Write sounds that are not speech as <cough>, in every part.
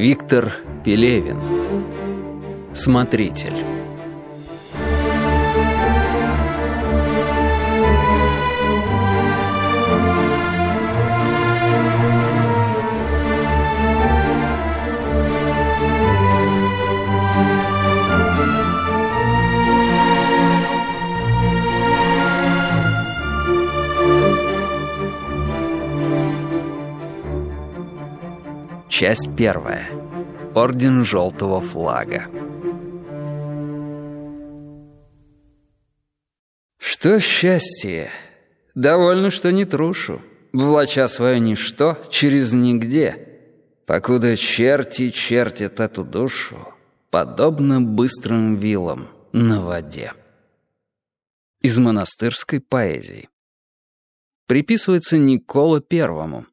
Виктор Пелевин. Смотритель Часть первая. Орден Желтого Флага. Что счастье? Довольно, что не трушу, влача свое ничто через нигде, покуда черти чертят эту душу, подобно быстрым вилам на воде. Из монастырской поэзии. Приписывается Никола Первому,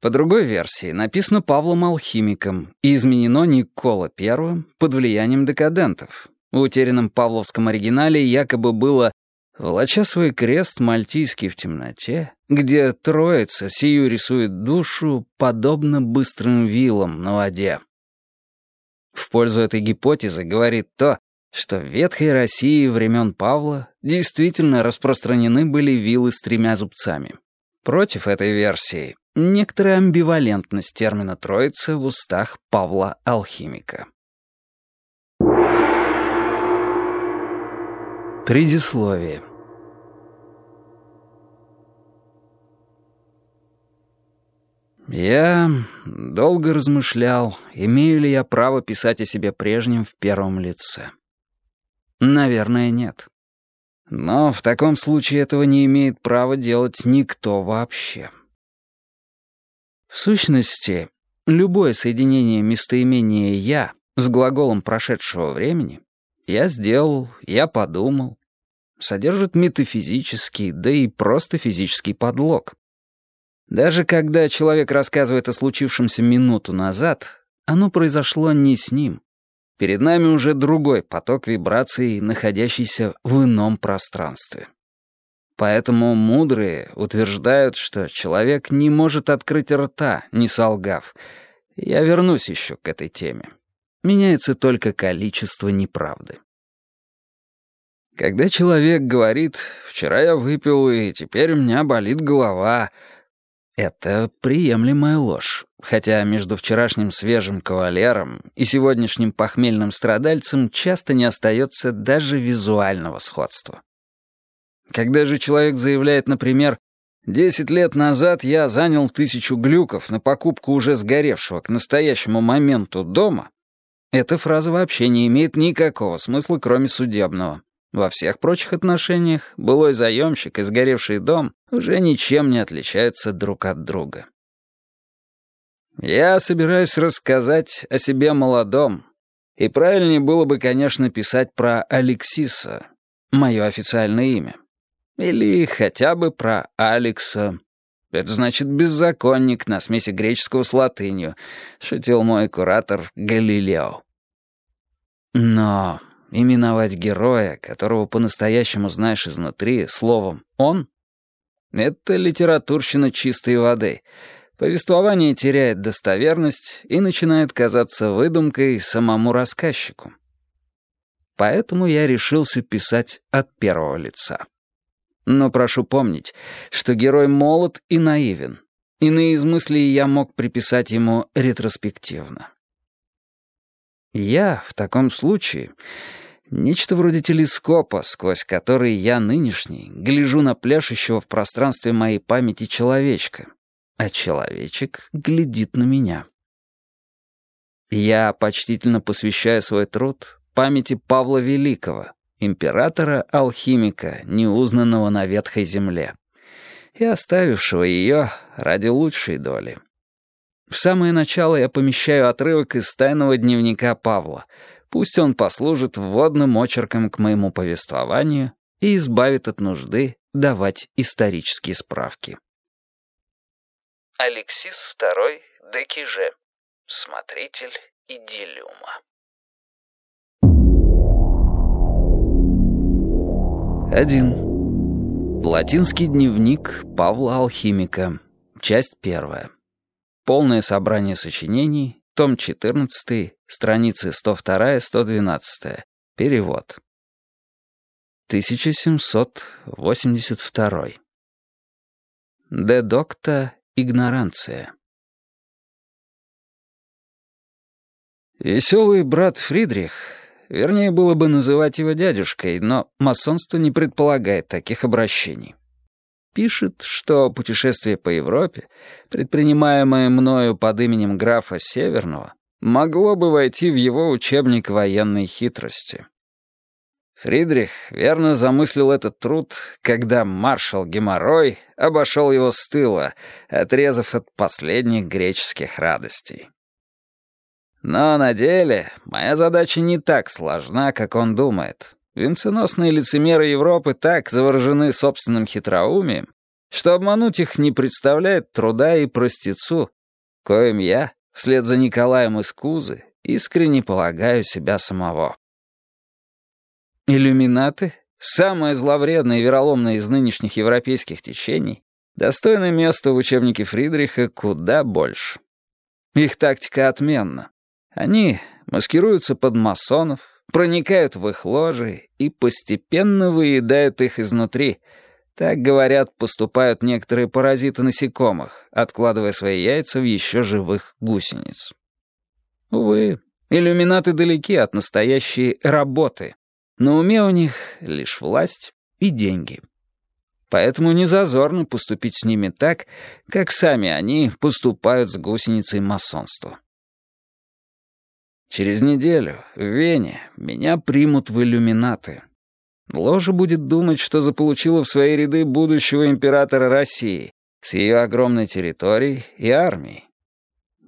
по другой версии, написано Павлом Алхимиком и изменено Никола I под влиянием декадентов. В утерянном павловском оригинале якобы было «Волоча свой крест мальтийский в темноте, где троица сию рисует душу, подобно быстрым вилам на воде». В пользу этой гипотезы говорит то, что в ветхой России времен Павла действительно распространены были вилы с тремя зубцами. Против этой версии некоторая амбивалентность термина «троица» в устах Павла Алхимика. Предисловие. Я долго размышлял, имею ли я право писать о себе прежнем в первом лице. Наверное, нет. Но в таком случае этого не имеет права делать никто вообще. В сущности, любое соединение местоимения «я» с глаголом прошедшего времени «я сделал», «я подумал» содержит метафизический, да и просто физический подлог. Даже когда человек рассказывает о случившемся минуту назад, оно произошло не с ним. Перед нами уже другой поток вибраций, находящийся в ином пространстве. Поэтому мудрые утверждают, что человек не может открыть рта, не солгав. Я вернусь еще к этой теме. Меняется только количество неправды. Когда человек говорит «вчера я выпил, и теперь у меня болит голова», это приемлемая ложь, хотя между вчерашним свежим кавалером и сегодняшним похмельным страдальцем часто не остается даже визуального сходства. Когда же человек заявляет, например, «Десять лет назад я занял тысячу глюков на покупку уже сгоревшего к настоящему моменту дома», эта фраза вообще не имеет никакого смысла, кроме судебного. Во всех прочих отношениях былой заемщик и сгоревший дом уже ничем не отличаются друг от друга. Я собираюсь рассказать о себе молодом, и правильнее было бы, конечно, писать про Алексиса, мое официальное имя. Или хотя бы про Алекса. Это значит беззаконник на смеси греческого с латынью, шутил мой куратор Галилео. Но именовать героя, которого по-настоящему знаешь изнутри, словом «он» — это литературщина чистой воды. Повествование теряет достоверность и начинает казаться выдумкой самому рассказчику. Поэтому я решился писать от первого лица. Но прошу помнить, что герой молод и наивен. Иные из мыслей я мог приписать ему ретроспективно. Я в таком случае нечто вроде телескопа, сквозь который я нынешний гляжу на пляшущего в пространстве моей памяти человечка, а человечек глядит на меня. Я почтительно посвящаю свой труд памяти Павла Великого, императора-алхимика, неузнанного на ветхой земле, и оставившего ее ради лучшей доли. В самое начало я помещаю отрывок из тайного дневника Павла. Пусть он послужит вводным очерком к моему повествованию и избавит от нужды давать исторические справки. Алексис II Декиже, смотритель идиллиума. 1. Латинский дневник Павла Алхимика. Часть первая. Полное собрание сочинений том 14, страницы 102-112. Перевод. 1782. Де докта игноранция. Веселый брат Фридрих, вернее, было бы называть его дядюшкой, но масонство не предполагает таких обращений. Пишет, что путешествие по Европе, предпринимаемое мною под именем графа Северного, могло бы войти в его учебник военной хитрости. Фридрих верно замыслил этот труд, когда маршал Геморрой обошел его с тыла, отрезав от последних греческих радостей. Но на деле моя задача не так сложна, как он думает. Венценосные лицемеры Европы так заворожены собственным хитроумием, что обмануть их не представляет труда и простецу, коим я, вслед за Николаем из Кузы, искренне полагаю себя самого. Иллюминаты, самое зловредное и вероломное из нынешних европейских течений, достойное место в учебнике Фридриха куда больше. Их тактика отменна. Они маскируются под масонов, проникают в их ложи и постепенно выедают их изнутри. Так, говорят, поступают некоторые паразиты насекомых, откладывая свои яйца в еще живых гусениц. Увы, иллюминаты далеки от настоящей работы, на уме у них лишь власть и деньги. Поэтому не зазорно поступить с ними так, как сами они поступают с гусеницей масонства. Через неделю в Вене меня примут в иллюминаты. Ложа будет думать, что заполучила в свои ряды будущего императора России с ее огромной территорией и армией.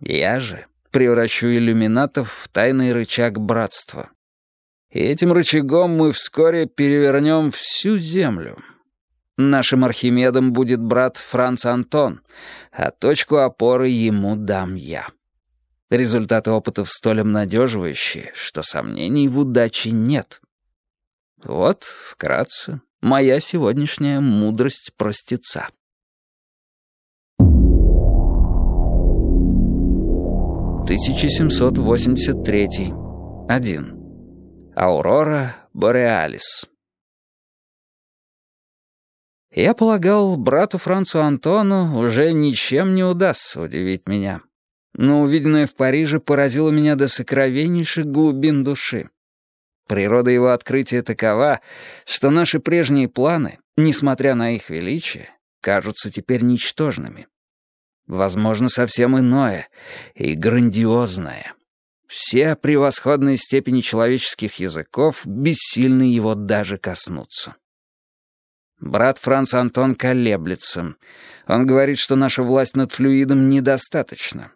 Я же превращу иллюминатов в тайный рычаг братства. И этим рычагом мы вскоре перевернем всю землю. Нашим Архимедом будет брат Франц Антон, а точку опоры ему дам я. Результаты опытов столь обнадеживающие, что сомнений в удаче нет. Вот, вкратце, моя сегодняшняя мудрость простеца. Тысяча семьсот восемьдесят третий. Один. Аурора Бореалис. Я полагал, брату Францу Антону уже ничем не удастся удивить меня. Но увиденное в Париже поразило меня до сокровеннейших глубин души. Природа его открытия такова, что наши прежние планы, несмотря на их величие, кажутся теперь ничтожными. Возможно, совсем иное и грандиозное. Все превосходные степени человеческих языков бессильны его даже коснуться. Брат Франц Антон колеблется. Он говорит, что наша власть над флюидом недостаточна.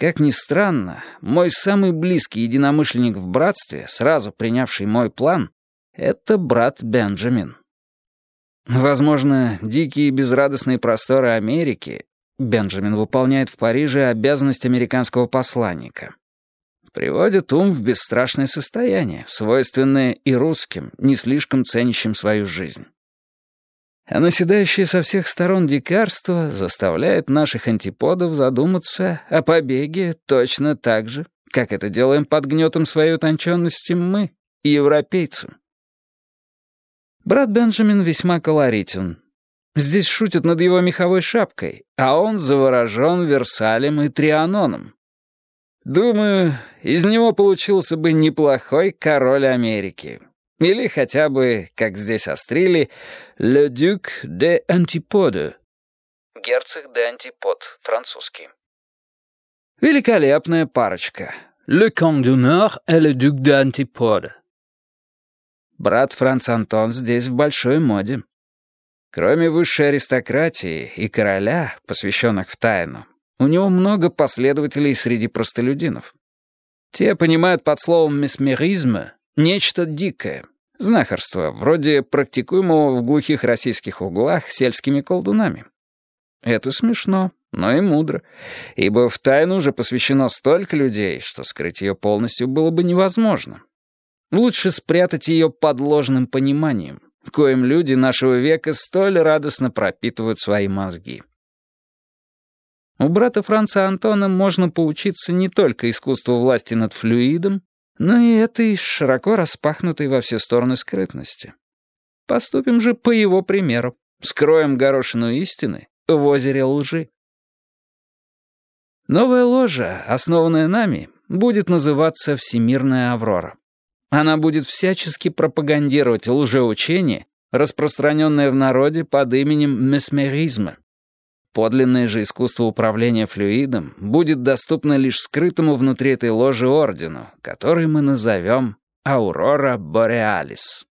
Как ни странно, мой самый близкий единомышленник в братстве, сразу принявший мой план, это брат Бенджамин. Возможно, дикие и безрадостные просторы Америки Бенджамин выполняет в Париже обязанность американского посланника приводит ум в бесстрашное состояние, свойственное и русским, не слишком ценящим свою жизнь. А наседающее со всех сторон дикарство заставляет наших антиподов задуматься о побеге точно так же, как это делаем под гнетом своей утонченности мы, европейцы. Брат Бенджамин весьма колоритен. Здесь шутят над его меховой шапкой, а он заворожен Версалем и Трианоном. Думаю, из него получился бы неплохой король Америки. Или хотя бы, как здесь острили, «Le Duc de Antipode». Герцог де Антипод, французский. Великолепная парочка. «Le Comte du Nord et le Duc de Antipode». Брат Франц Антон здесь в большой моде. Кроме высшей аристократии и короля, посвященных в тайну, у него много последователей среди простолюдинов. Те понимают под словом «месмеризм» нечто дикое, знахарство, вроде практикуемого в глухих российских углах сельскими колдунами. Это смешно, но и мудро, ибо в тайну уже посвящено столько людей, что скрыть ее полностью было бы невозможно. Лучше спрятать ее под ложным пониманием, коим люди нашего века столь радостно пропитывают свои мозги. У брата Франца Антона можно поучиться не только искусству власти над флюидом, но и этой широко распахнутой во все стороны скрытности. Поступим же по его примеру. Скроем горошину истины в озере лжи. Новая ложа, основанная нами, будет называться «Всемирная Аврора». Она будет всячески пропагандировать лжеучение, распространенное в народе под именем месмеризма. Подлинное же искусство управления флюидом будет доступно лишь скрытому внутри этой ложи ордену, который мы назовем «Аурора Бореалис».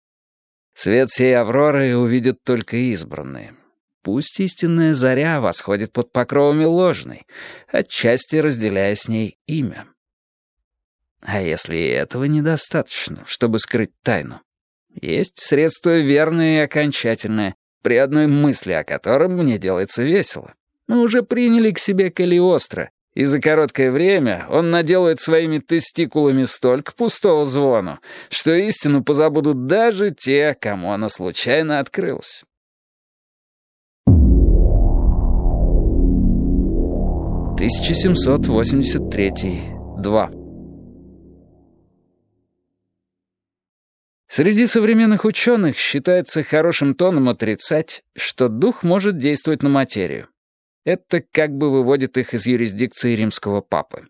Свет сей Авроры увидят только избранные. Пусть истинная заря восходит под покровами ложной, отчасти разделяя с ней имя. А если этого недостаточно, чтобы скрыть тайну? Есть средство верное и окончательное, при одной мысли о котором мне делается весело. Мы уже приняли к себе Калиостро, и за короткое время он наделает своими тестикулами столько пустого звону, что истину позабудут даже те, кому она случайно открылась. «1783. 2». Среди современных ученых считается хорошим тоном отрицать, что дух может действовать на материю. Это как бы выводит их из юрисдикции римского папы.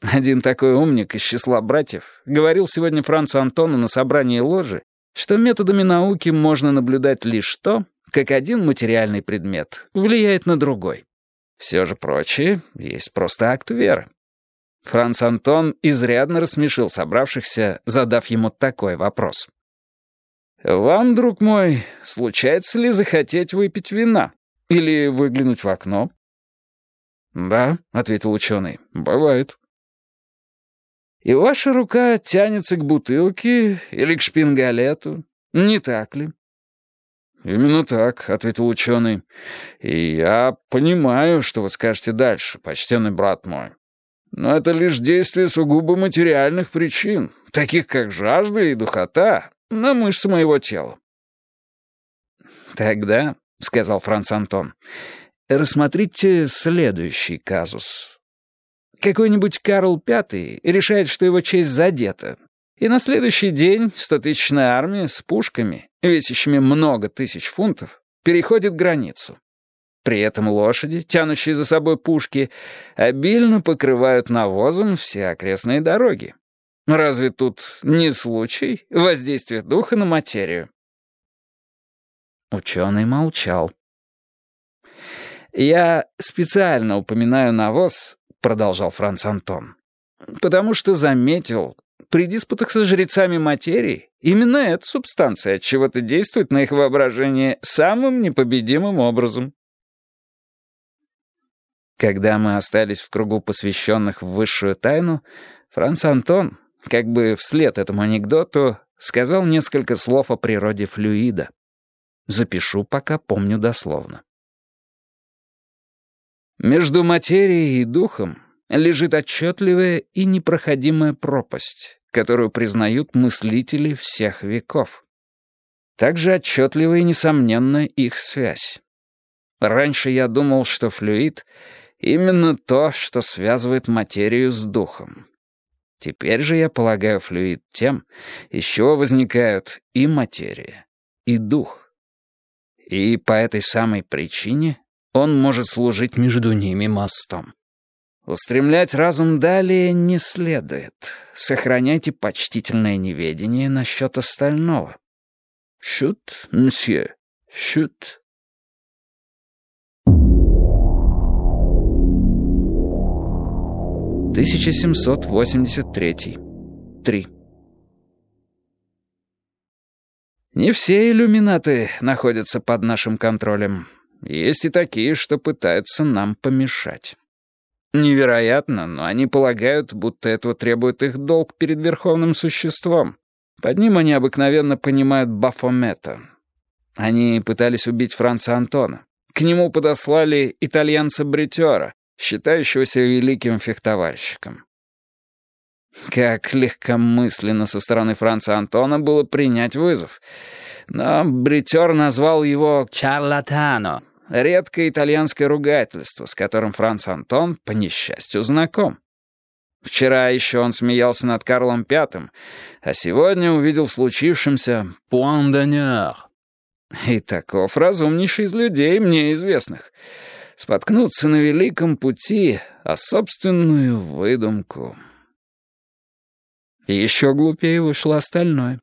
Один такой умник из числа братьев говорил сегодня Францу Антону на собрании ложи, что методами науки можно наблюдать лишь то, как один материальный предмет влияет на другой. Все же прочее есть просто акт веры. Франц Антон изрядно рассмешил собравшихся, задав ему такой вопрос. «Вам, друг мой, случается ли захотеть выпить вина? Или выглянуть в окно?» «Да», — ответил ученый, — «бывает». «И ваша рука тянется к бутылке или к шпингалету, не так ли?» «Именно так», — ответил ученый. «И я понимаю, что вы скажете дальше, почтенный брат мой. Но это лишь действие сугубо материальных причин, таких как жажда и духота, на мышцы моего тела. «Тогда», — сказал Франц Антон, — «рассмотрите следующий казус. Какой-нибудь Карл V решает, что его честь задета, и на следующий день стотысячная армия с пушками, весящими много тысяч фунтов, переходит границу. При этом лошади, тянущие за собой пушки, обильно покрывают навозом все окрестные дороги. Разве тут не случай воздействия духа на материю? Ученый молчал. «Я специально упоминаю навоз», — продолжал Франц Антон, «потому что заметил, при диспутах со жрецами материи именно эта субстанция от чего-то действует на их воображение самым непобедимым образом. Когда мы остались в кругу посвященных в высшую тайну, Франц Антон, как бы вслед этому анекдоту, сказал несколько слов о природе флюида. Запишу, пока помню дословно. Между материей и духом лежит отчетливая и непроходимая пропасть, которую признают мыслители всех веков. Также отчетлива и несомненна их связь. Раньше я думал, что флюид Именно то, что связывает материю с духом. Теперь же я полагаю флюид тем, из чего возникают и материя, и дух. И по этой самой причине он может служить между ними мостом. Устремлять разум далее не следует. Сохраняйте почтительное неведение насчет остального. Шут, мсье, шут. 1783. 3. Не все иллюминаты находятся под нашим контролем. Есть и такие, что пытаются нам помешать. Невероятно, но они полагают, будто этого требует их долг перед верховным существом. Под ним они обыкновенно понимают Бафомета. Они пытались убить Франца Антона. К нему подослали итальянца-бритера, считающегося великим фехтовальщиком. Как легкомысленно со стороны Франца Антона было принять вызов. Но бритер назвал его «чарлатано», редкое итальянское ругательство, с которым Франц Антон, по несчастью, знаком. Вчера еще он смеялся над Карлом Пятым, а сегодня увидел в случившемся «пуан d'honneur». И таков разумнейший из людей, мне известных. Споткнуться на великом пути, а собственную выдумку. Еще глупее вышло остальное.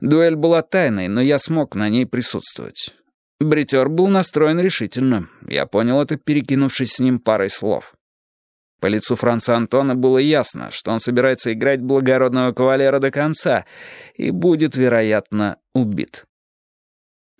Дуэль была тайной, но я смог на ней присутствовать. Бритер был настроен решительно. Я понял это, перекинувшись с ним парой слов. По лицу Франца Антона было ясно, что он собирается играть благородного кавалера до конца и будет, вероятно, убит.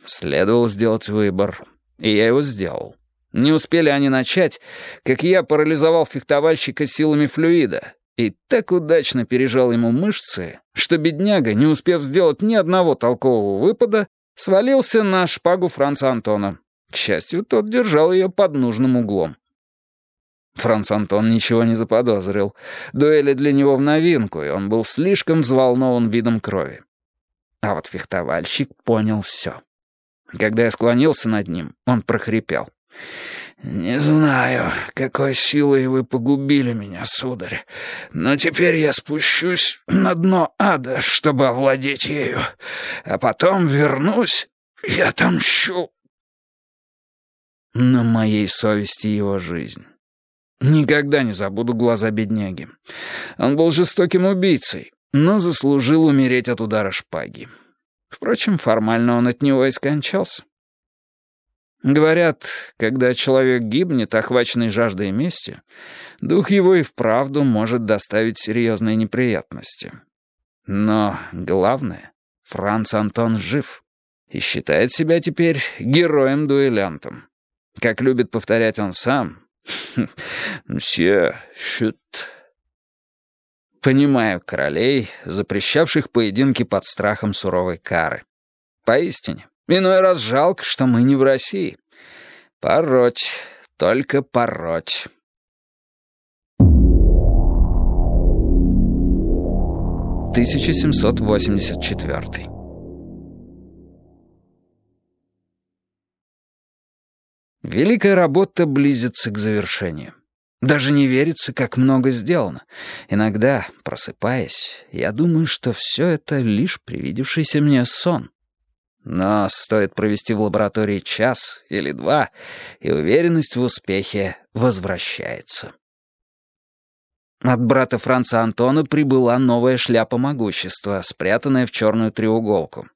Следовало сделать выбор, и я его сделал. Не успели они начать, как я парализовал фехтовальщика силами флюида и так удачно пережал ему мышцы, что бедняга, не успев сделать ни одного толкового выпада, свалился на шпагу Франца Антона. К счастью, тот держал ее под нужным углом. Франц Антон ничего не заподозрил. Дуэли для него в новинку, и он был слишком взволнован видом крови. А вот фехтовальщик понял все. Когда я склонился над ним, он прохрипел. «Не знаю, какой силой вы погубили меня, сударь, но теперь я спущусь на дно ада, чтобы овладеть ею, а потом вернусь и отомщу». На моей совести его жизнь. Никогда не забуду глаза бедняги. Он был жестоким убийцей, но заслужил умереть от удара шпаги. Впрочем, формально он от него и скончался. Говорят, когда человек гибнет, охваченный жаждой мести, дух его и вправду может доставить серьезные неприятности. Но главное, Франц Антон жив и считает себя теперь героем-дуэлянтом. Как любит повторять он сам, <laughs> «Мсье, щит». Понимаю королей, запрещавших поединки под страхом суровой кары. Поистине, иной раз жалко, что мы не в России. Пороть, только пороть. Тысяча семьсот восемьдесят четвертый. Великая работа близится к завершению. Даже не верится, как много сделано. Иногда, просыпаясь, я думаю, что все это лишь привидевшийся мне сон. Но стоит провести в лаборатории час или два, и уверенность в успехе возвращается. От брата Франца Антона прибыла новая шляпа могущества, спрятанная в черную треуголку.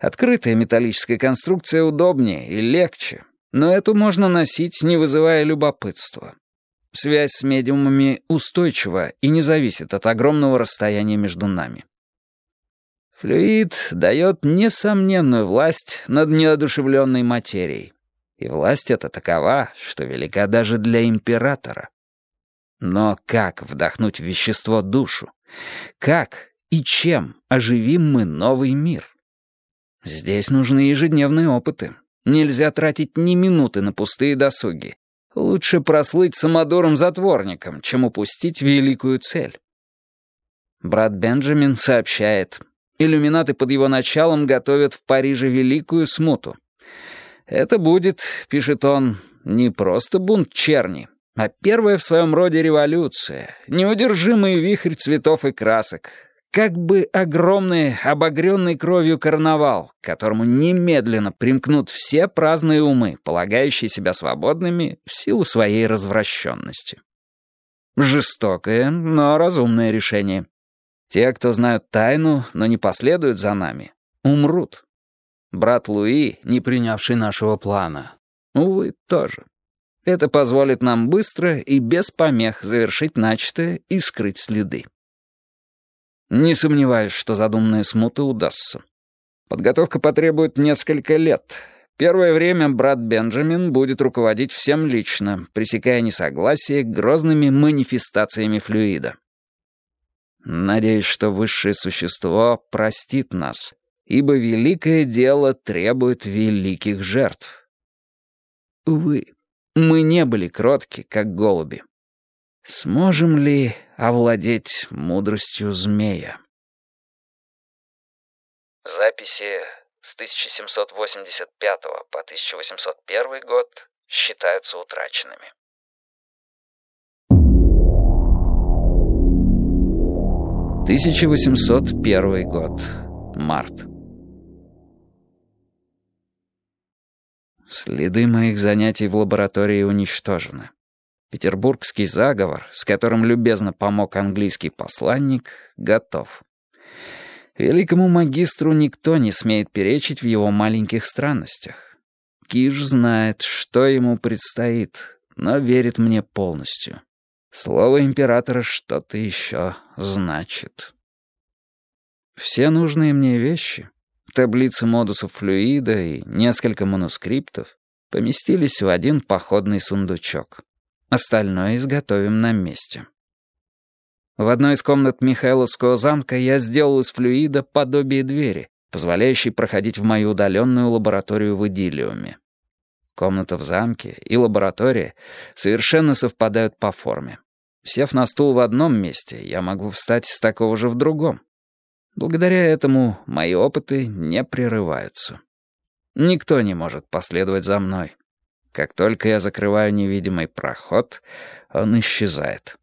Открытая металлическая конструкция удобнее и легче, но эту можно носить, не вызывая любопытства. Связь с медиумами устойчива и не зависит от огромного расстояния между нами. Флюид дает несомненную власть над неодушевленной материей. И власть эта такова, что велика даже для императора. Но как вдохнуть в вещество душу? Как и чем оживим мы новый мир? Здесь нужны ежедневные опыты, Нельзя тратить ни минуты на пустые досуги. Лучше прослыть самодуром-затворником, чем упустить великую цель. Брат Бенджамин сообщает, иллюминаты под его началом готовят в Париже великую смуту. Это будет, пишет он, не просто бунт черни, а первая в своем роде революция, неудержимый вихрь цветов и красок, как бы огромный, обогренный кровью карнавал, к которому немедленно примкнут все праздные умы, полагающие себя свободными в силу своей развращенности. Жестокое, но разумное решение. Те, кто знают тайну, но не последуют за нами, умрут. Брат Луи, не принявший нашего плана, увы, тоже. Это позволит нам быстро и без помех завершить начатое и скрыть следы. Не сомневаюсь, что задуманная смута удастся. Подготовка потребует несколько лет. Первое время брат Бенджамин будет руководить всем лично, пресекая несогласие грозными манифестациями флюида. Надеюсь, что высшее существо простит нас, ибо великое дело требует великих жертв. Увы, мы не были кротки, как голуби. Сможем ли овладеть мудростью змея? Записи с 1785 по 1801 год считаются утраченными. Тысяча восемьсот первый год. Март. Следы моих занятий в лаборатории уничтожены. Петербургский заговор, с которым любезно помог английский посланник, готов. Великому магистру никто не смеет перечить в его маленьких странностях. Киш знает, что ему предстоит, но верит мне полностью. Слово императора что-то еще значит. Все нужные мне вещи, таблицы модусов флюида и несколько манускриптов поместились в один походный сундучок. Остальное изготовим на месте. В одной из комнат Михайловского замка я сделал из флюида подобие двери, позволяющей проходить в мою удаленную лабораторию в Идиллиуме. Комната в замке и лаборатория совершенно совпадают по форме. Сев на стул в одном месте, я могу встать с такого же в другом. Благодаря этому мои опыты не прерываются. Никто не может последовать за мной. Как только я закрываю невидимый проход, он исчезает.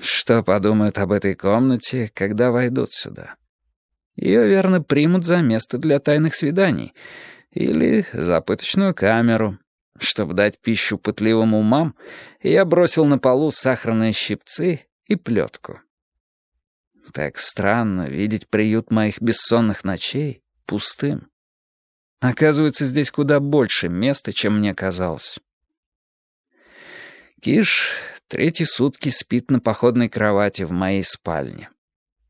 Что подумают об этой комнате, когда войдут сюда? Ее, верно, примут за место для тайных свиданий или за пыточную камеру. Чтобы дать пищу пытливым умам, я бросил на полу сахарные щипцы и плетку. Так странно видеть приют моих бессонных ночей пустым. Оказывается, здесь куда больше места, чем мне казалось. Киш третьи сутки спит на походной кровати в моей спальне.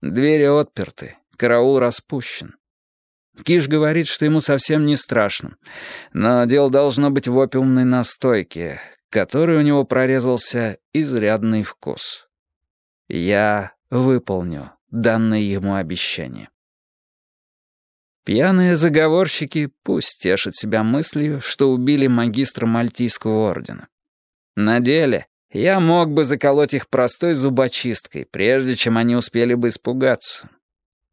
Двери отперты, караул распущен. Киш говорит, что ему совсем не страшно, но дело должно быть в опиумной настойке, которой у него прорезался изрядный вкус. Я выполню данное ему обещание. Пьяные заговорщики пусть тешат себя мыслью, что убили магистра Мальтийского ордена. На деле я мог бы заколоть их простой зубочисткой, прежде чем они успели бы испугаться.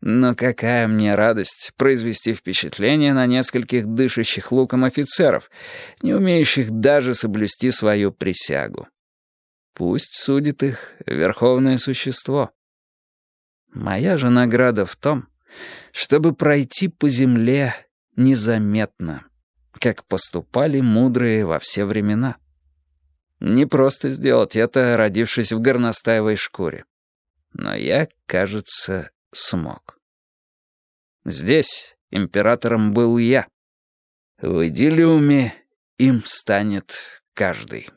Но какая мне радость произвести впечатление на нескольких дышащих луком офицеров, не умеющих даже соблюсти свою присягу. Пусть судит их верховное существо. Моя же награда в том, чтобы пройти по земле незаметно, как поступали мудрые во все времена. Не просто сделать это, родившись в горностаевой шкуре. Но я, кажется, смог. Здесь императором был я. В идиллиуме им станет каждый.